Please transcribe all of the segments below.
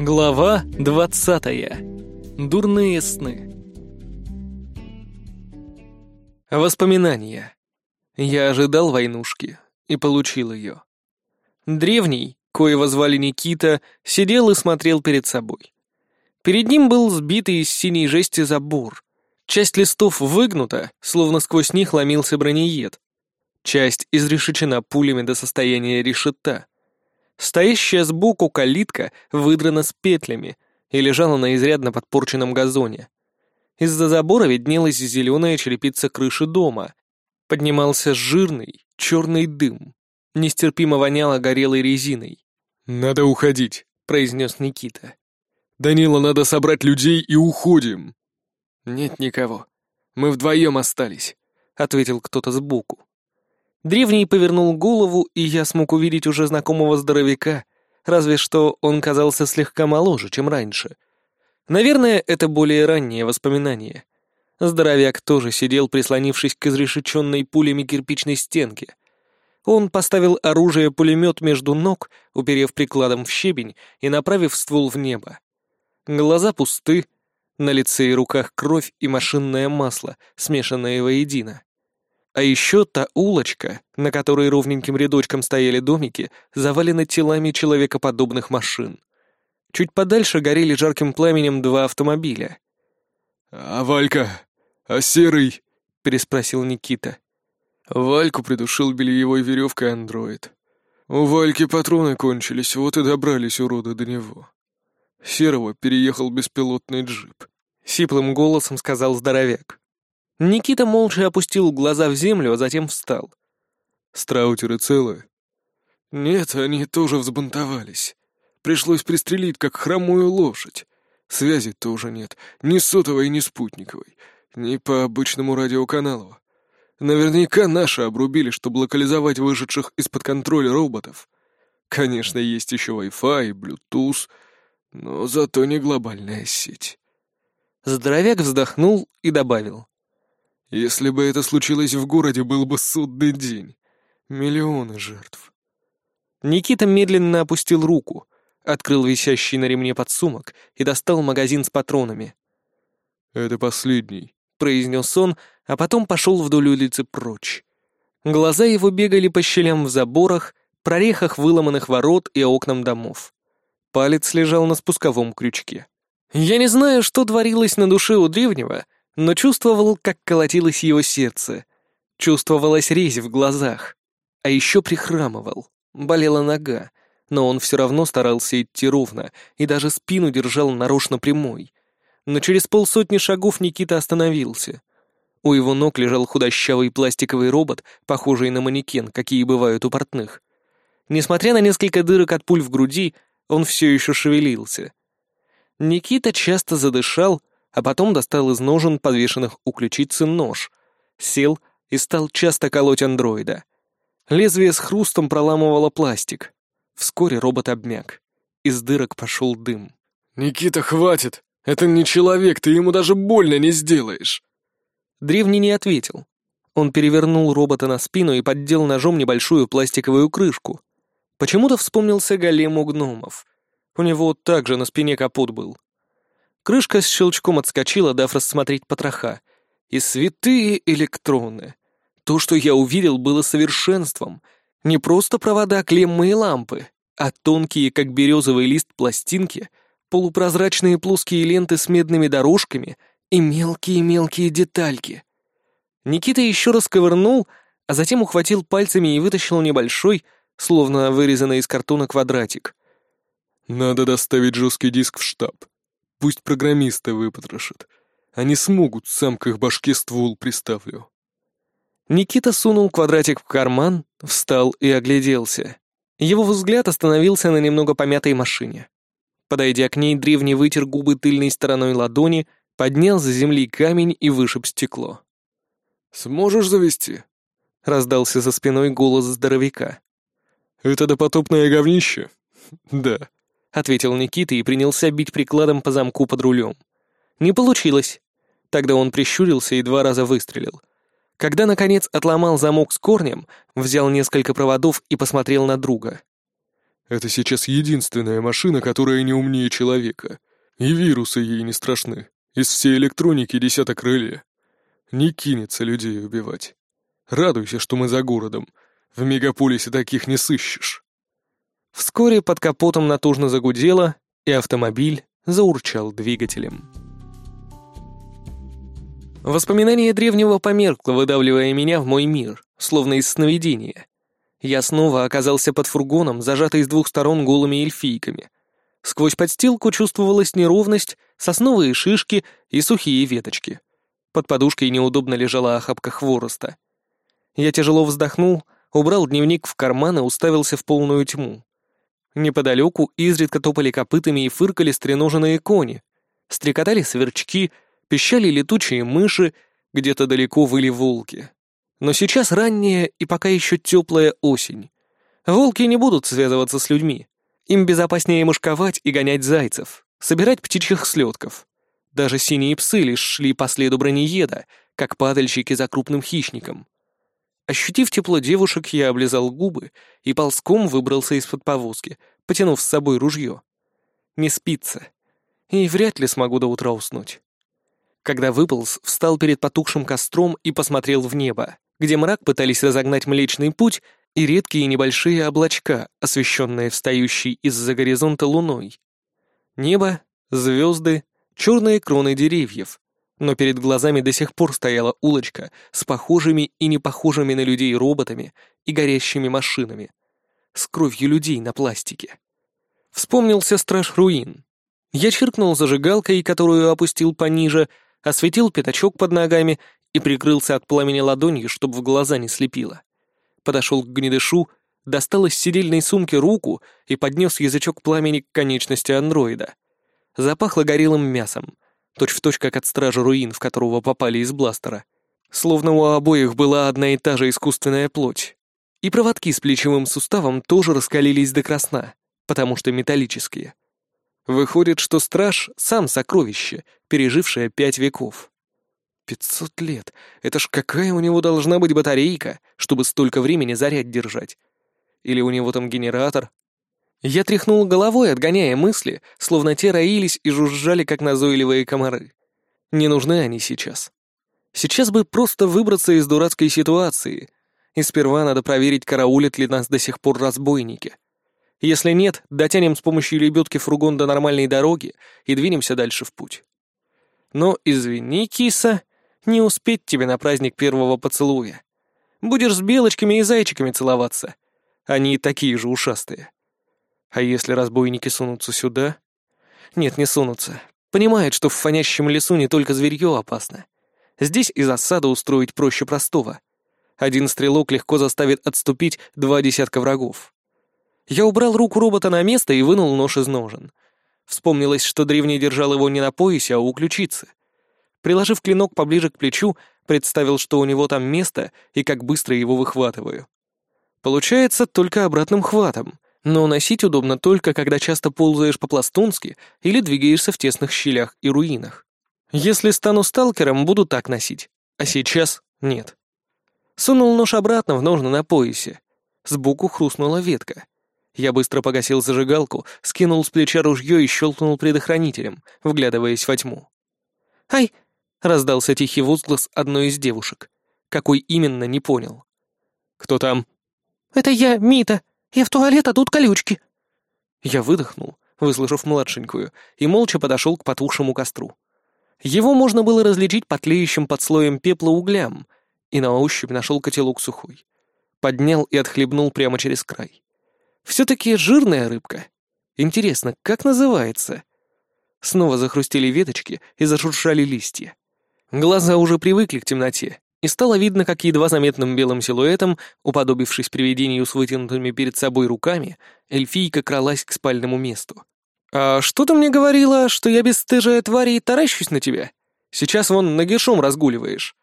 Глава двадцатая. Дурные сны. Воспоминания. Я ожидал войнушки и получил ее. Древний, коего звали Никита, сидел и смотрел перед собой. Перед ним был сбитый из синей жести забор. Часть листов выгнута, словно сквозь них ломился бронеед. Часть изрешечена пулями до состояния решета. Стоящая сбоку калитка выдрана с петлями и лежала на изрядно подпорченном газоне. Из-за забора виднелась зеленая черепица крыши дома. Поднимался жирный, черный дым. Нестерпимо воняло горелой резиной. «Надо уходить», — произнес Никита. «Данила, надо собрать людей и уходим». «Нет никого. Мы вдвоем остались», — ответил кто-то сбоку. Древний повернул голову, и я смог увидеть уже знакомого здоровяка, разве что он казался слегка моложе, чем раньше. Наверное, это более раннее воспоминание. Здоровяк тоже сидел, прислонившись к изрешеченной пулями кирпичной стенке. Он поставил оружие-пулемет между ног, уперев прикладом в щебень и направив ствол в небо. Глаза пусты, на лице и руках кровь и машинное масло, смешанное воедино. А еще та улочка, на которой ровненьким рядочком стояли домики, завалена телами человекоподобных машин. Чуть подальше горели жарким пламенем два автомобиля. «А Валька? А Серый?» — переспросил Никита. Вальку придушил бельевой веревкой андроид. У Вальки патроны кончились, вот и добрались уроды до него. Серого переехал беспилотный джип. Сиплым голосом сказал здоровяк. Никита молча опустил глаза в землю, а затем встал. «Страутеры целы?» «Нет, они тоже взбунтовались. Пришлось пристрелить, как хромую лошадь. Связи тоже нет, ни сотовой, ни спутниковой, ни по обычному радиоканалу. Наверняка наши обрубили, чтобы локализовать выживших из-под контроля роботов. Конечно, есть еще Wi-Fi, Bluetooth, но зато не глобальная сеть». Здоровяк вздохнул и добавил. Если бы это случилось в городе, был бы судный день. Миллионы жертв. Никита медленно опустил руку, открыл висящий на ремне подсумок и достал магазин с патронами. «Это последний», — произнес он, а потом пошел вдоль улицы прочь. Глаза его бегали по щелям в заборах, прорехах выломанных ворот и окнам домов. Палец лежал на спусковом крючке. Я не знаю, что творилось на душе у древнего, — но чувствовал, как колотилось его сердце. Чувствовалась резь в глазах. А еще прихрамывал. Болела нога, но он все равно старался идти ровно и даже спину держал нарочно прямой. Но через полсотни шагов Никита остановился. У его ног лежал худощавый пластиковый робот, похожий на манекен, какие бывают у портных. Несмотря на несколько дырок от пуль в груди, он все еще шевелился. Никита часто задышал, а потом достал из ножен, подвешенных у ключицы, нож, сел и стал часто колоть андроида. Лезвие с хрустом проламывало пластик. Вскоре робот обмяк. Из дырок пошел дым. «Никита, хватит! Это не человек, ты ему даже больно не сделаешь!» Древний не ответил. Он перевернул робота на спину и поддел ножом небольшую пластиковую крышку. Почему-то вспомнился голем у гномов. У него также на спине капот был. Крышка с щелчком отскочила, дав рассмотреть потроха. И святые электроны. То, что я увидел, было совершенством. Не просто провода, клеммы и лампы, а тонкие, как березовый лист, пластинки, полупрозрачные плоские ленты с медными дорожками и мелкие-мелкие детальки. Никита еще раз ковырнул, а затем ухватил пальцами и вытащил небольшой, словно вырезанный из картона квадратик. «Надо доставить жесткий диск в штаб», Пусть программисты выпотрошат. Они смогут, сам к их башке ствол приставлю. Никита сунул квадратик в карман, встал и огляделся. Его взгляд остановился на немного помятой машине. Подойдя к ней, древний вытер губы тыльной стороной ладони, поднял за земли камень и вышиб стекло. «Сможешь завести?» — раздался за спиной голос здоровяка. «Это допотопное говнище?» «Да». — ответил Никита и принялся бить прикладом по замку под рулем. Не получилось. Тогда он прищурился и два раза выстрелил. Когда, наконец, отломал замок с корнем, взял несколько проводов и посмотрел на друга. Это сейчас единственная машина, которая не умнее человека. И вирусы ей не страшны. Из всей электроники десяток реле. Не кинется людей убивать. Радуйся, что мы за городом. В мегаполисе таких не сыщешь. Вскоре под капотом натужно загудело, и автомобиль заурчал двигателем. Воспоминание древнего померкло, выдавливая меня в мой мир, словно из сновидения. Я снова оказался под фургоном, зажатый с двух сторон голыми эльфийками. Сквозь подстилку чувствовалась неровность, сосновые шишки и сухие веточки. Под подушкой неудобно лежала охапка хвороста. Я тяжело вздохнул, убрал дневник в карман и уставился в полную тьму. Неподалеку изредка топали копытами и фыркали стреноженные кони. Стрекотали сверчки, пищали летучие мыши, где-то далеко выли волки. Но сейчас ранняя и пока еще теплая осень. Волки не будут связываться с людьми. Им безопаснее мышковать и гонять зайцев, собирать птичьих слетков. Даже синие псы лишь шли по следу бронееда, как падальщики за крупным хищником. Ощутив тепло девушек, я облизал губы и ползком выбрался из-под повозки, потянув с собой ружье. Не спится. И вряд ли смогу до утра уснуть. Когда выполз, встал перед потухшим костром и посмотрел в небо где мрак пытались разогнать Млечный Путь и редкие небольшие облачка, освещенные встающей из-за горизонта луной. Небо, звезды, черные кроны деревьев, но перед глазами до сих пор стояла улочка с похожими и непохожими на людей роботами и горящими машинами, с кровью людей на пластике. Вспомнился страж руин. Я чиркнул зажигалкой, которую опустил пониже, осветил пятачок под ногами и прикрылся от пламени ладонью, чтобы в глаза не слепило. Подошел к гнедышу, достал из сидельной сумки руку и поднес язычок пламени к конечности андроида. Запахло горелым мясом, точь-в-точь как от стража руин, в которого попали из бластера. Словно у обоих была одна и та же искусственная плоть. И проводки с плечевым суставом тоже раскалились до красна, потому что металлические. Выходит, что страж — сам сокровище, пережившее пять веков. Пятьсот лет. Это ж какая у него должна быть батарейка, чтобы столько времени заряд держать? Или у него там генератор? Я тряхнул головой, отгоняя мысли, словно те роились и жужжали, как назойливые комары. Не нужны они сейчас. Сейчас бы просто выбраться из дурацкой ситуации. И сперва надо проверить, караулят ли нас до сих пор разбойники. Если нет, дотянем с помощью лебедки фургон до нормальной дороги и двинемся дальше в путь. Но извини, киса, не успеть тебе на праздник первого поцелуя. Будешь с белочками и зайчиками целоваться. Они такие же ушастые. А если разбойники сунутся сюда? Нет, не сунутся. Понимают, что в фонящем лесу не только зверье опасно. Здесь и засаду устроить проще простого. Один стрелок легко заставит отступить два десятка врагов. Я убрал руку робота на место и вынул нож из ножен. Вспомнилось, что древний держал его не на поясе, а у ключицы. Приложив клинок поближе к плечу, представил, что у него там место и как быстро его выхватываю. Получается только обратным хватом, но носить удобно только, когда часто ползаешь по-пластунски или двигаешься в тесных щелях и руинах. Если стану сталкером, буду так носить, а сейчас нет. Сунул нож обратно в ножны на поясе. Сбоку хрустнула ветка. Я быстро погасил зажигалку, скинул с плеча ружье и щелкнул предохранителем, вглядываясь во тьму. «Ай, — раздался тихий возглас одной из девушек. Какой именно, не понял. «Кто там?» «Это я, Мита. Я в туалет, а тут колючки». Я выдохнул, выслушав младшенькую, и молча подошел к потухшему костру. Его можно было различить по тлеющим под слоем пепла углям, и на ощупь нашел котелок сухой. Поднял и отхлебнул прямо через край. Все-таки жирная рыбка. Интересно, как называется? Снова захрустели веточки и зашуршали листья. Глаза уже привыкли к темноте, и стало видно, как едва заметным белым силуэтом, уподобившись привидению с вытянутыми перед собой руками, эльфийка кралась к спальному месту. «А что ты мне говорила, что я бесстыжая тварь и таращусь на тебя? Сейчас вон нагишом разгуливаешь».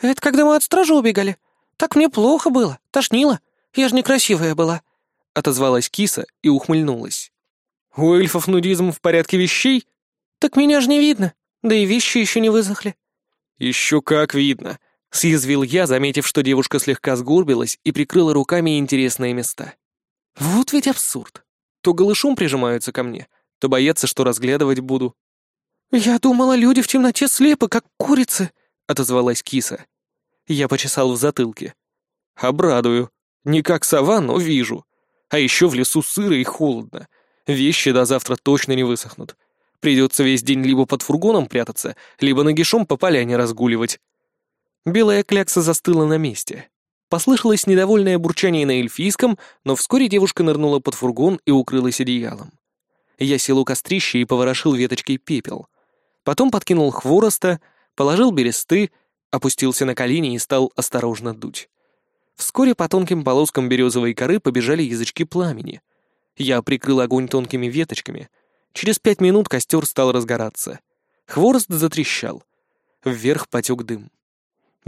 «Это когда мы от стражи убегали. Так мне плохо было, тошнило. Я же некрасивая была», — отозвалась киса и ухмыльнулась. «У эльфов нудизм в порядке вещей?» «Так меня же не видно, да и вещи еще не высохли». «Еще как видно», — съязвил я, заметив, что девушка слегка сгорбилась и прикрыла руками интересные места. «Вот ведь абсурд. то голышом прижимаются ко мне, то боятся, что разглядывать буду. «Я думала, люди в темноте слепы, как курицы», — отозвалась киса. Я почесал в затылке. «Обрадую. Не как сова, но вижу. А еще в лесу сыро и холодно. Вещи до завтра точно не высохнут. Придется весь день либо под фургоном прятаться, либо нагишом по поляне разгуливать». Белая клякса застыла на месте. Послышалось недовольное бурчание на эльфийском, но вскоре девушка нырнула под фургон и укрылась одеялом. Я сел у кострища и поворошил веточкой пепел. Потом подкинул хвороста, положил бересты, опустился на колени и стал осторожно дуть. Вскоре по тонким полоскам березовой коры побежали язычки пламени. Я прикрыл огонь тонкими веточками. Через пять минут костер стал разгораться. Хворост затрещал. Вверх потек дым.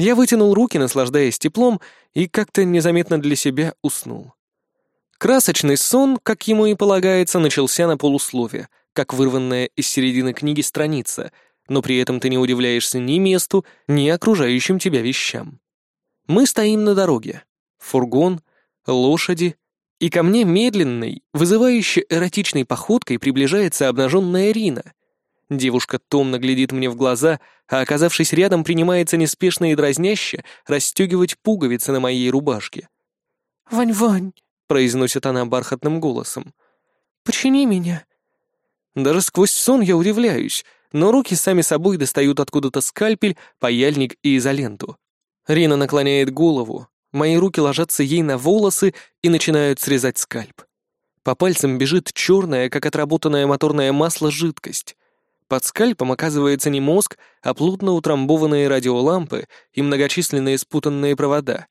Я вытянул руки, наслаждаясь теплом, и как-то незаметно для себя уснул. Красочный сон, как ему и полагается, начался на полуслове, как вырванная из середины книги страница, но при этом ты не удивляешься ни месту, ни окружающим тебя вещам. Мы стоим на дороге. Фургон, лошади, и ко мне медленной, вызывающей эротичной походкой приближается обнаженная Рина — Девушка томно глядит мне в глаза, а, оказавшись рядом, принимается неспешно и дразняще расстегивать пуговицы на моей рубашке. «Вань-Вань», — произносит она бархатным голосом, — «почини меня». Даже сквозь сон я удивляюсь, но руки сами собой достают откуда-то скальпель, паяльник и изоленту. Рина наклоняет голову, мои руки ложатся ей на волосы и начинают срезать скальп. По пальцам бежит черная, как отработанное моторное масло, жидкость. Под скальпом оказывается не мозг, а плотно утрамбованные радиолампы и многочисленные спутанные провода.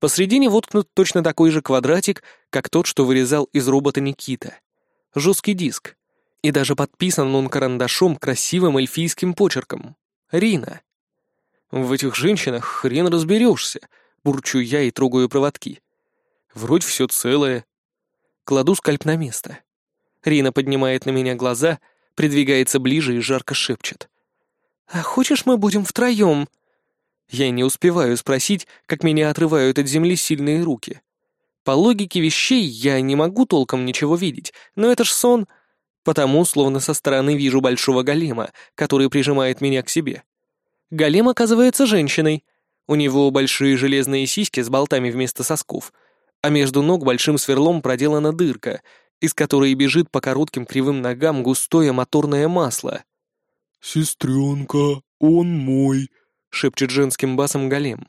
Посредине воткнут точно такой же квадратик, как тот, что вырезал из робота Никита. Жесткий диск. И даже подписан он карандашом красивым эльфийским почерком. Рина. В этих женщинах хрен разберешься, бурчу я и трогаю проводки. Вроде все целое. Кладу скальп на место. Рина поднимает на меня глаза — придвигается ближе и жарко шепчет. «А хочешь, мы будем втроем?» Я не успеваю спросить, как меня отрывают от земли сильные руки. По логике вещей я не могу толком ничего видеть, но это ж сон. Потому, словно со стороны вижу большого голема, который прижимает меня к себе. Голем оказывается женщиной. У него большие железные сиськи с болтами вместо сосков, а между ног большим сверлом проделана дырка, из которой бежит по коротким кривым ногам густое моторное масло. «Сестренка, он мой», — шепчет женским басом голем.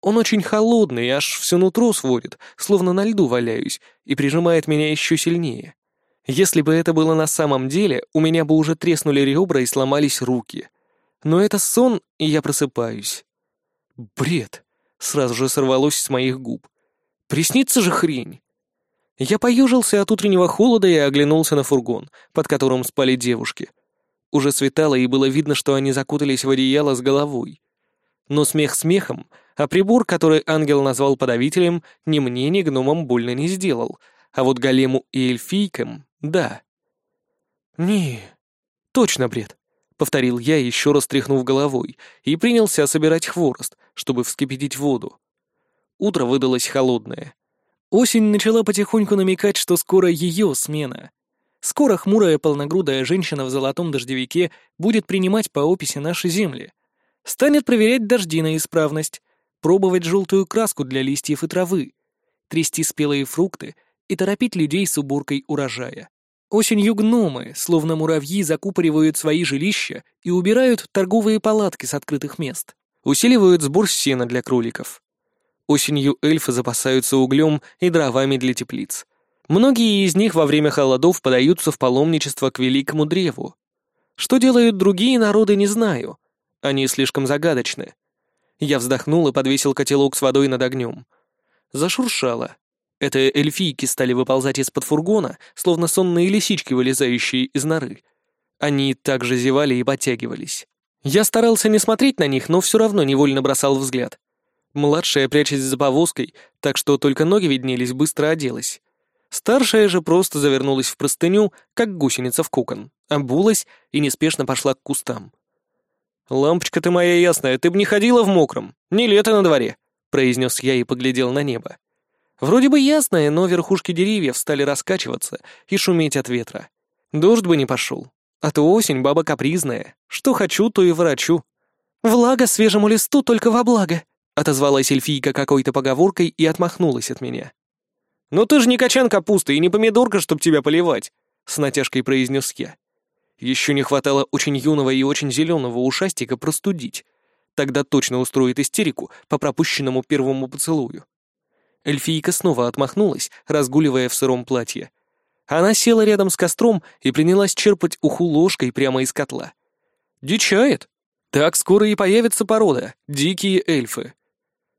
Он очень холодный, аж все нутро сводит, словно на льду валяюсь, и прижимает меня еще сильнее. Если бы это было на самом деле, у меня бы уже треснули ребра и сломались руки. Но это сон, и я просыпаюсь. Бред! Сразу же сорвалось с моих губ. Приснится же хрень! Я поежился от утреннего холода и оглянулся на фургон, под которым спали девушки. Уже светало, и было видно, что они закутались в одеяло с головой. Но смех смехом, а прибор, который ангел назвал подавителем, ни мне, ни гномам больно не сделал, а вот голему и эльфийкам — да. «Не, точно бред», — повторил я, еще раз тряхнув головой, и принялся собирать хворост, чтобы вскипятить воду. Утро выдалось холодное. Осень начала потихоньку намекать, что скоро ее смена. Скоро хмурая полногрудая женщина в золотом дождевике будет принимать по описи наши земли. Станет проверять дожди на исправность, пробовать желтую краску для листьев и травы, трясти спелые фрукты и торопить людей с уборкой урожая. Осенью гномы, словно муравьи, закупоривают свои жилища и убирают торговые палатки с открытых мест. Усиливают сбор сена для кроликов. Осенью эльфы запасаются углем и дровами для теплиц. Многие из них во время холодов подаются в паломничество к великому древу. Что делают другие народы, не знаю. Они слишком загадочны. Я вздохнул и подвесил котелок с водой над огнем. Зашуршало. Это эльфийки стали выползать из-под фургона, словно сонные лисички, вылезающие из норы. Они также зевали и подтягивались. Я старался не смотреть на них, но все равно невольно бросал взгляд. Младшая, прячась за повозкой, так что только ноги виднелись, быстро оделась. Старшая же просто завернулась в простыню, как гусеница в кокон, обулась и неспешно пошла к кустам. «Лампочка ты моя ясная, ты б не ходила в мокром, не лето на дворе», — произнес я и поглядел на небо. Вроде бы ясное, но верхушки деревьев стали раскачиваться и шуметь от ветра. Дождь бы не пошел. А то осень баба капризная. Что хочу, то и ворочу. «Влага свежему листу только во благо», — отозвалась эльфийка какой-то поговоркой и отмахнулась от меня. «Но ты же не качан капусты и не помидорка, чтоб тебя поливать», — с натяжкой произнес я. Еще не хватало очень юного и очень зеленого ушастика простудить. Тогда точно устроит истерику по пропущенному первому поцелую. Эльфийка снова отмахнулась, разгуливая в сыром платье. Она села рядом с костром и принялась черпать уху ложкой прямо из котла. «Дичает! Так скоро и появится порода — дикие эльфы».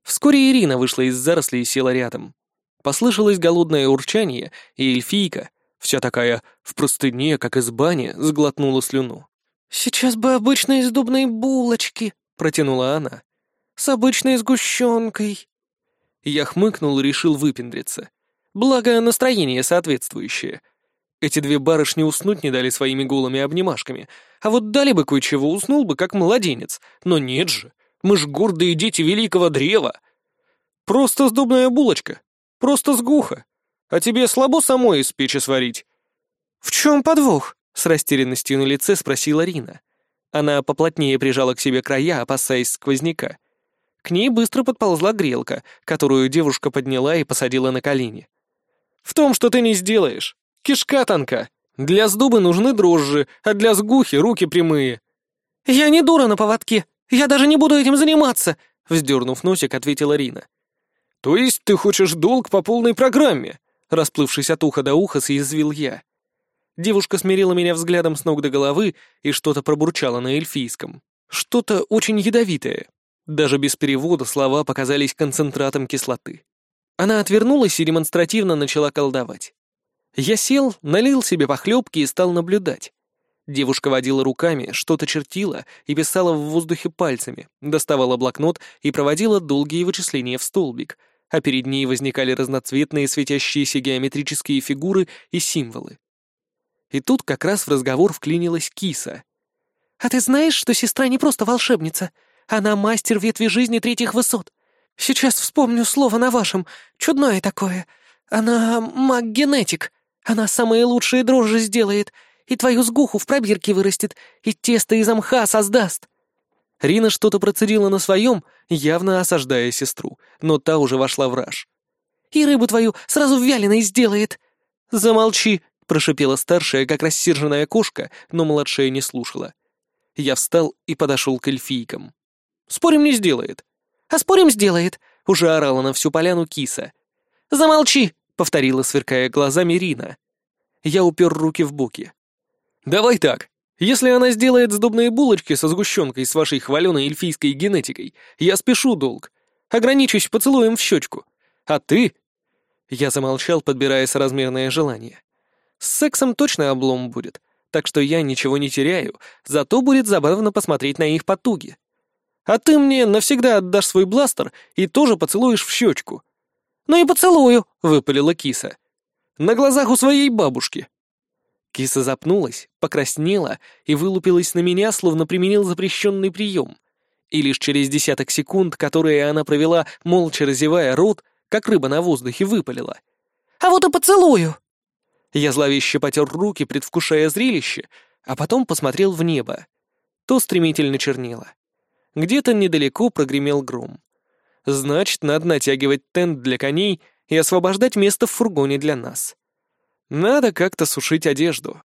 Вскоре Ирина вышла из зарослей и села рядом. Послышалось голодное урчание, и эльфийка, вся такая в простыне, как из бани, сглотнула слюну. «Сейчас бы обычные сдобные булочки», — протянула она. «С обычной сгущенкой». Я хмыкнул и решил выпендриться. Благо, настроение соответствующее. Эти две барышни уснуть не дали своими голыми обнимашками, а вот дали бы кое-чего, уснул бы как младенец. Но нет же, мы ж гордые дети великого древа. Просто сдобная булочка, просто сгуха. А тебе слабо самой из печи сварить? «В чем подвох?» — с растерянностью на лице спросила Рина. Она поплотнее прижала к себе края, опасаясь сквозняка. К ней быстро подползла грелка, которую девушка подняла и посадила на колени. «В том, что ты не сделаешь. Кишка тонка. Для сдубы нужны дрожжи, а для сгухи руки прямые». «Я не дура на поводке. Я даже не буду этим заниматься», — вздернув носик, ответила Рина. «То есть ты хочешь долг по полной программе?» Расплывшись от уха до уха, съязвил я. Девушка смирила меня взглядом с ног до головы и что-то пробурчала на эльфийском. Что-то очень ядовитое, даже без перевода слова показались концентратом кислоты. Она отвернулась и демонстративно начала колдовать. Я сел, налил себе похлебки и стал наблюдать. Девушка водила руками, что-то чертила и писала в воздухе пальцами, доставала блокнот и проводила долгие вычисления в столбик, а перед ней возникали разноцветные светящиеся геометрические фигуры и символы. И тут как раз в разговор вклинилась киса. «А ты знаешь, что сестра не просто волшебница? Она мастер ветви жизни третьих высот. Сейчас вспомню слово на вашем. Чудное такое. Она маг-генетик. Она самые лучшие дрожжи сделает. И твою сгуху в пробирке вырастет. И тесто из мха создаст. Рина что-то процедила на своем, явно осаждая сестру, но та уже вошла в раж. «И рыбу твою сразу вяленой сделает!» «Замолчи!» — прошипела старшая, как рассерженная кошка, но младшая не слушала. Я встал и подошел к эльфийкам. Спорим, не сделает. А спорим, сделает, уже орала на всю поляну киса. Замолчи, повторила, сверкая глазами Рина. Я упер руки в боки. Давай так. Если она сделает сдобные булочки со сгущенкой с вашей хваленой эльфийской генетикой, я спешу долг. Ограничусь поцелуем в щечку. А ты... Я замолчал, подбирая соразмерное желание. С сексом точно облом будет, так что я ничего не теряю, зато будет забавно посмотреть на их потуги. А ты мне навсегда отдашь свой бластер и тоже поцелуешь в щечку». «Ну и поцелую», — выпалила киса. «На глазах у своей бабушки». Киса запнулась, покраснела и вылупилась на меня, словно применил запрещенный прием. И лишь через десяток секунд, которые она провела, молча разевая рот, как рыба на воздухе, выпалила. «А вот и поцелую!» Я зловеще потер руки, предвкушая зрелище, а потом посмотрел в небо. То стремительно чернело. Где-то недалеко прогремел гром. Значит, надо натягивать тент для коней и освобождать место в фургоне для нас. Надо как-то сушить одежду.